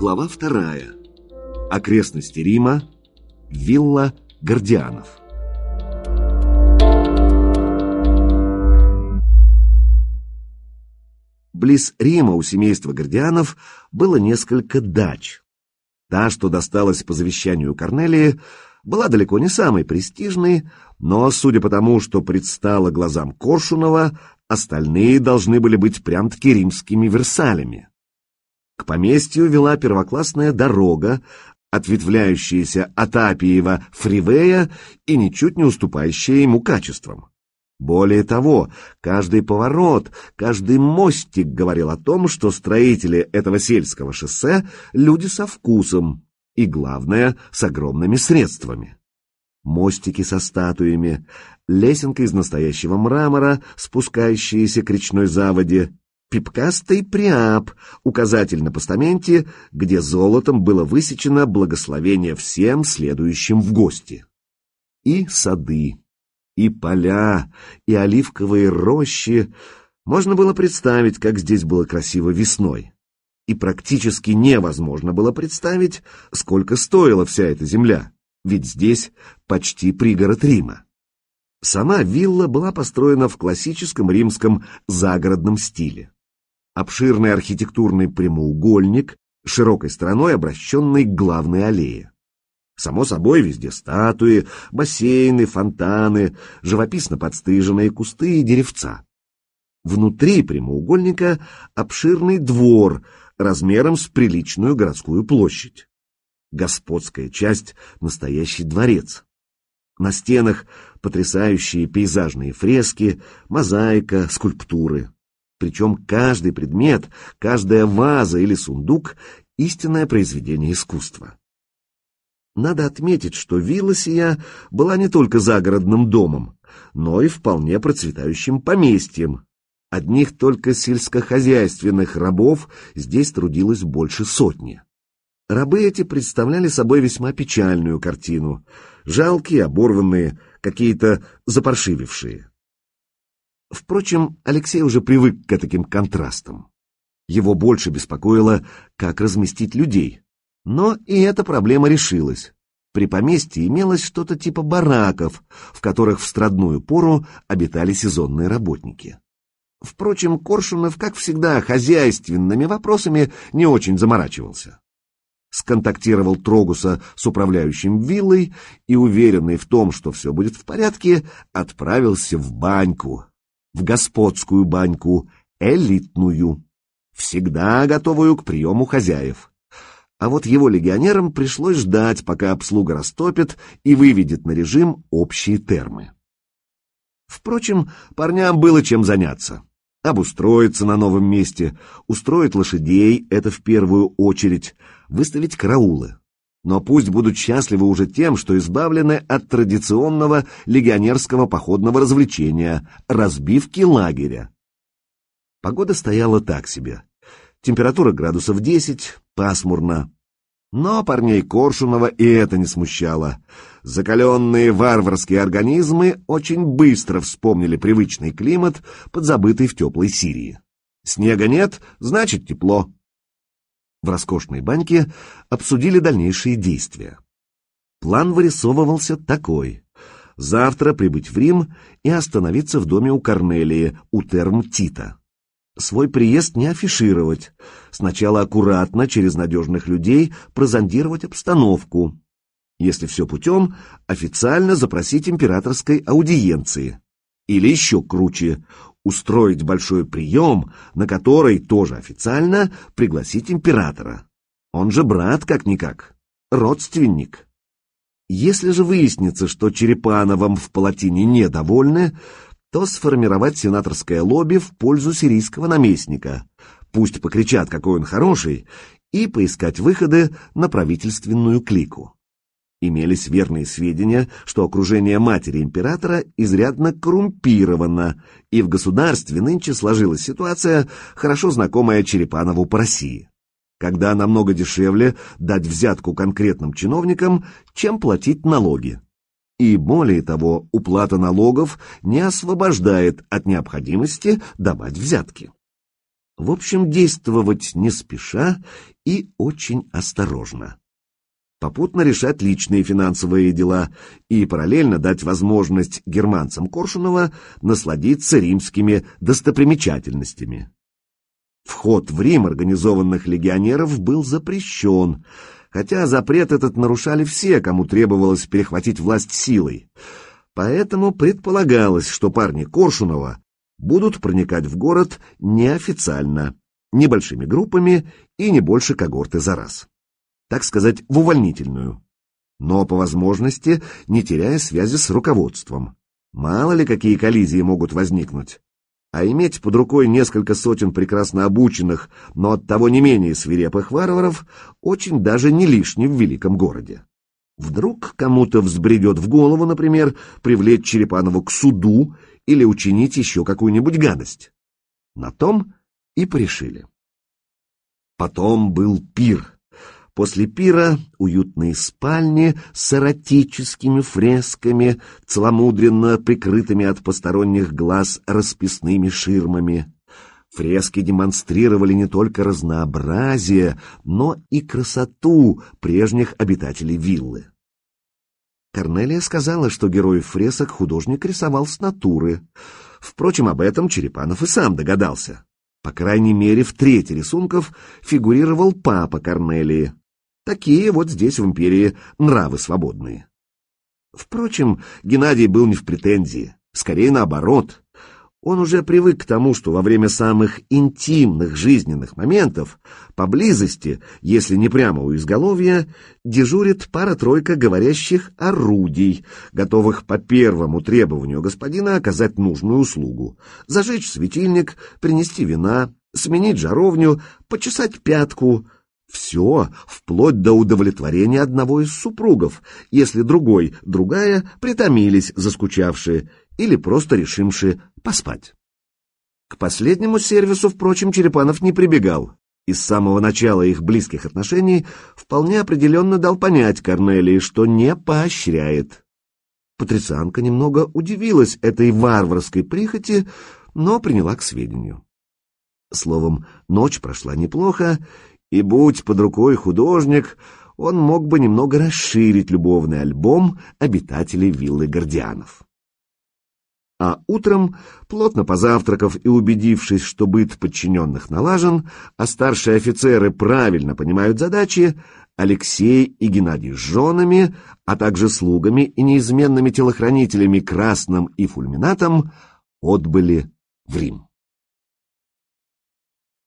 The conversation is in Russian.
Глава вторая. Окрестности Рима. Вилла Гордианов. Близ Рима у семейства Гордианов было несколько дач. Та, что досталась по завещанию Корнелии, была далеко не самой престижной, но, судя по тому, что предстало глазам Коршунова, остальные должны были быть прям-таки римскими Версалями. К поместью вела первоклассная дорога, ответвляющаяся от Апиева фривея и ничуть не уступающая ему качеством. Более того, каждый поворот, каждый мостик говорил о том, что строители этого сельского шоссе — люди со вкусом и, главное, с огромными средствами. Мостики со статуями, лесенка из настоящего мрамора, спускающаяся к речной заводе, Пипкастый приап, указатель на постаменте, где золотом было высечено благословение всем следующим в гости. И сады, и поля, и оливковые рощи. Можно было представить, как здесь было красиво весной. И практически невозможно было представить, сколько стоила вся эта земля, ведь здесь почти пригород Рима. Сама вилла была построена в классическом римском загородном стиле обширный архитектурный прямоугольник, широкой стороной обращенный к главной аллее. Само собой, везде статуи, бассейны, фонтаны, живописно подстриженные кусты и деревца. Внутри прямоугольника обширный двор размером с приличную городскую площадь. Господская часть — настоящий дворец. На стенах потрясающие пейзажные фрески, мозаика, скульптуры. Причем каждый предмет, каждая ваза или сундук — истинное произведение искусства. Надо отметить, что вилла сия была не только загородным домом, но и вполне процветающим поместьем. Одних только сельскохозяйственных рабов здесь трудилось больше сотни. Рабы эти представляли собой весьма печальную картину. Жалкие, оборванные, какие-то запаршивившие. Впрочем, Алексей уже привык к таким контрастам. Его больше беспокоило, как разместить людей. Но и эта проблема решилась. При поместье имелось что-то типа бараков, в которых в страдную пору обитали сезонные работники. Впрочем, Коршунов, как всегда, хозяйственными вопросами не очень заморачивался. Сконтактировал Трогуса с управляющим виллой и, уверенный в том, что все будет в порядке, отправился в баньку, в господскую баньку, элитную, всегда готовую к приему хозяев. А вот его легионерам пришлось ждать, пока обслуга растопит и выведет на режим общие термы. Впрочем, парням было чем заняться. Обустроиться на новом месте, устроить лошадей — это в первую очередь, выставить караулы но пусть будут счастливы уже тем, что избавлены от традиционного легионерского походного развлечения – разбивки лагеря. Погода стояла так себе. Температура градусов 10, пасмурно. Но парней Коршунова и это не смущало. Закаленные варварские организмы очень быстро вспомнили привычный климат, подзабытый в теплой Сирии. Снега нет, значит тепло в роскошной баньке обсудили дальнейшие действия. План вырисовывался такой. Завтра прибыть в Рим и остановиться в доме у Корнелии, у терм Тита. Свой приезд не афишировать. Сначала аккуратно, через надежных людей, прозондировать обстановку. Если все путем, официально запросить императорской аудиенции. Или еще круче, устроить большой прием, на который тоже официально пригласить императора. Он же брат как-никак, родственник. Если же выяснится, что Черепановым в Палатине недовольны, то сформировать сенаторское лобби в пользу сирийского наместника. Пусть покричат, какой он хороший, и поискать выходы на правительственную клику. Имелись верные сведения, что окружение матери императора изрядно коррумпировано, и в государстве нынче сложилась ситуация, хорошо знакомая Черепанову по России. Когда намного дешевле дать взятку конкретным чиновникам, чем платить налоги. И более того, уплата налогов не освобождает от необходимости давать взятки. В общем, действовать не спеша и очень осторожно. Попутно решать личные финансовые дела и параллельно дать возможность германцам Коршунова насладиться римскими достопримечательностями. Вход в Рим организованных легионеров был запрещен, хотя запрет этот нарушали все, кому требовалось перехватить власть силой. Поэтому предполагалось, что парни Коршунова будут проникать в город неофициально, небольшими группами и не больше когорты за раз. Так сказать, в увольнительную. Но по возможности не теряя связи с руководством. Мало ли какие коллизии могут возникнуть. А иметь под рукой несколько сотен прекрасно обученных, но оттого не менее свирепых варваров очень даже не лишне в великом городе. Вдруг кому-то взбредет в голову, например, привлечь Черепанову к суду или учинить еще какую-нибудь гадость. На том и порешили. Потом был пир. После пира уютные спальни с эротическими фресками, целомудренно прикрытыми от посторонних глаз расписными ширмами. Фрески демонстрировали не только разнообразие, но и красоту прежних обитателей виллы. Корнелия сказала, что героев фресок художник рисовал с натуры. Впрочем, об этом Черепанов и сам догадался. По крайней мере, в трети рисунков фигурировал папа Корнелии. Такие вот здесь, в империи, нравы свободные. Впрочем, Геннадий был не в претензии, скорее наоборот. Он уже привык к тому, что во время самых интимных жизненных моментов поблизости, если не прямо у изголовья, дежурит пара-тройка говорящих орудий, готовых по первому требованию господина оказать нужную услугу, зажечь светильник, принести вина, сменить жаровню, почесать пятку — все, вплоть до удовлетворения одного из супругов, если другой, другая притомились, заскучавшие, или просто решившие поспать. К последнему сервису, впрочем, Черепанов не прибегал. И с самого начала их близких отношений вполне определенно дал понять Корнелии, что не поощряет. Патрицианка немного удивилась этой варварской прихоти, но приняла к сведению. Словом, ночь прошла неплохо, и будь под рукой художник, он мог бы немного расширить любовный альбом обитателей виллы Гордианов. А утром, плотно позавтракав и убедившись, что быт подчиненных налажен, а старшие офицеры правильно понимают задачи, Алексей и Геннадий с женами, а также слугами и неизменными телохранителями Красным и Фульминатом отбыли в Рим.